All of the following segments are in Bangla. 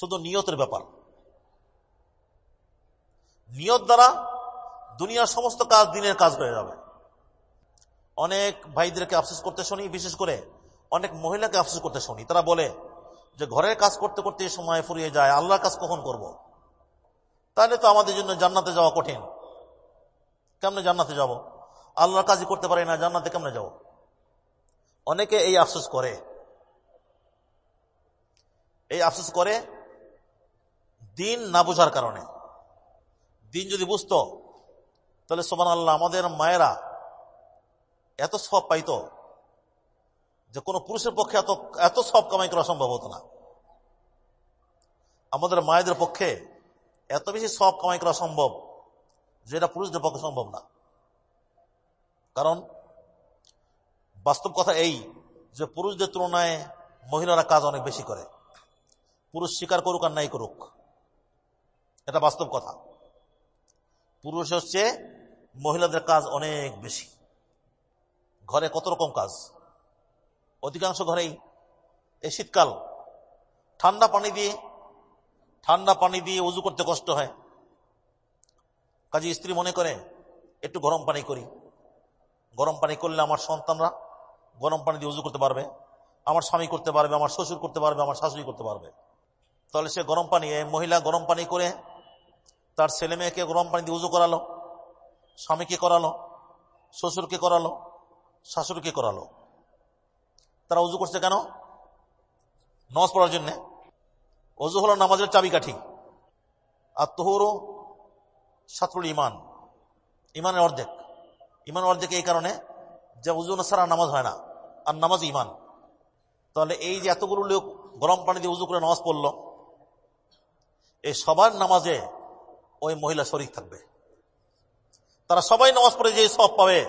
শুধু নিয়তের ব্যাপার। নিয়ত দ্বারা দুনিয়ার সমস্ত কাজ দিনের কাজ হয়ে যাবে। অনেক ভাইদেরকে আফসোস করতে শুনি, বিশেষ করে অনেক মহিলাকে আফসোস করতে শুনি। তারা বলে যে, ঘরের কাজ করতে করতে সময় ফুরিয়ে যায়, আল্লাহর কাজ কখন করব। তাহলে তো আমাদের জন্য জান্নাতে যাওয়া কঠিন। কেমনে জান্নাতে যাব? আল্লাহর কাজই করতে পারি না, জান্নাতে কেমনে যাব? অনেকে এই আফসোস করে। এই আফসোস করে দিন না বোঝার কারণে। দিন যদি বুঝত, তাহলে সোমান আল্লাহ আমাদের মায়েরা এত সব পাইতো যে কোনো পুরুষের পক্ষে এত এত সব কামাই করা সম্ভব হতো না। আমাদের মায়েদের পক্ষে এত বেশি সব কামাই করা সম্ভব যেটা পুরুষদের পক্ষে সম্ভব না। কারণ বাস্তব কথা এই যে পুরুষদের তুলনায় মহিলারা কাজ অনেক বেশি করে। পুরুষ স্বীকার করুক আর নাই করুক। এটা বাস্তব কথা। পুরুষ হচ্ছে মহিলাদের কাজ অনেক বেশি। ঘরে কত রকম কাজ? অধিকাংশ ঘরেই এই শীতকাল। ঠান্ডা পানি দিয়ে, ঠান্ডা পানি দিয়ে উজু করতে কষ্ট হয়। কাজে স্ত্রী মনে করে, একটু গরম পানি করি। গরম পানি করলে আমার সন্তানরা গরম পানি দিয়ে উজু করতে পারবে। আমার স্বামী করতে পারবে, আমার শ্বশুর করতে পারবে, আমার শাশুড়ি করতে পারবে। তাহলে সে গরম পানি মহিলা গরম পানি করে তার ছেলে মেয়েকে গরম পানি দিয়ে উজু করালো, স্বামীকে করালো, শ্বশুরকে করালো, শাশুড়িকে করালো। তারা উজু করছে কেন? নজ পড়ার জন্যে। অজু হলো নামাজের চাবিকাঠি। আর তোহরও সাতরুল ইমান ইমানের অর্ধেক। ইমান অর্ধেক এই কারণে যে উজু সারা নামাজ হয় না, আর নামাজ ইমান তাহলে এই যে এতগুলো লোক গরম পানি দিয়ে উজু করে নামাজ পড়ল, এই সবার নামাজে ওই মহিলা শরিক থাকবে। তারা সবাই নামাজ পড়ে যে সব পাবে,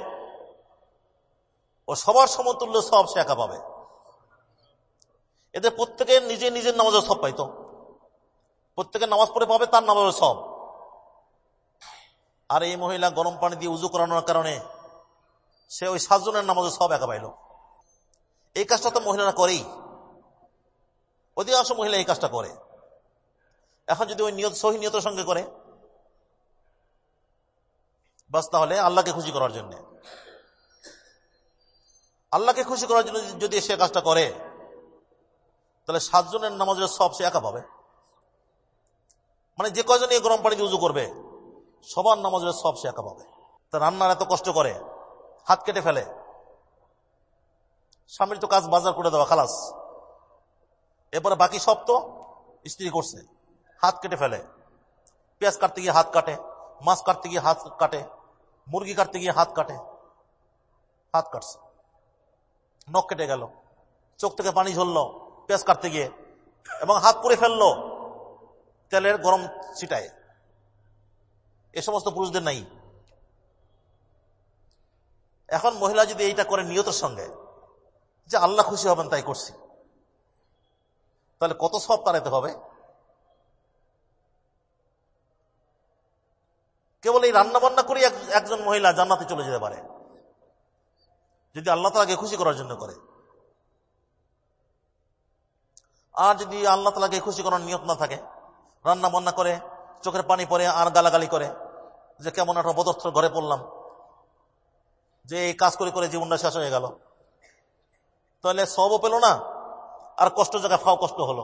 ও সবার সমতুল্য সব সে একা পাবে। এদের প্রত্যেকে নিজে নিজের নামাজের সব পাইতো। প্রত্যেকে নামাজ পড়ে পাবে, তার নামাজের সব। আর এই মহিলা গরম পানি দিয়ে উজু করানোর কারণে সে ওই সাতজনের নামাজের সব একা পাইল। এই কাজটা তো মহিলারা করেই। অধিকাংশ মহিলা এই কাজটা করে। এখন যদি ওই নিয়ত, সহি নিয়তের সঙ্গে করে বাস তাহলে আল্লাহকে খুশি করার জন্য। আল্লাহকে খুশি করার জন্য যদি সে কাজটা করে, তাহলে সাতজনের নামাজের সব সে একা পাবে। মানে যে কয়জন এই গরম পানি দিয়ে উজু করবে, সবার নামাজের সব সে একা পাবে। তা রান্নার এত কষ্ট করে, হাত কেটে ফেলে। স্বামীর তো কাজ বাজার করে দেওয়া, খালাস। এরপরে বাকি সব তো স্ত্রী করছে। হাত কেটে ফেলে। পেঁয়াজ কাটতে গিয়ে হাত কাটে, মাছ কাটতে গিয়ে হাত কাটে। মুরগি কাটতে গিয়ে হাত কাটে। হাত কাটছে। নখ কেটে গেল। চোখ থেকে পানি ঝরলো পেঁয়াজ কাটতে গিয়ে এবং হাত পুড়ে ফেলল। তেলের গরম ছিটায়। এ সমস্ত পুরুষদের নাই। এখন মহিলা যদি এইটা করে নিয়তের সঙ্গে, যে আল্লাহ খুশি হবেন তাই করছি। তাহলে কত সব তারাইতে হবে? কেবল এই রান্না বান্না করে একজন মহিলা জান্নাতে চলে যেতে পারে। যদি আল্লাহ তালাকে খুশি করার জন্য করে। আর যদি আল্লাহ তালাকে খুশি করার নিয়ত না থাকে রান্না বান্না করে, চোখের পানি পরে, আর গালাগালি করে, যে কেমন একটা বদর্থ ঘরে পড়লাম, যে এই কাজ করে করে জীবনটা শেষ হয়ে গেল, তাহলে সবও পেল না, আর কষ্ট জায়গায় ফাও কষ্ট হলো।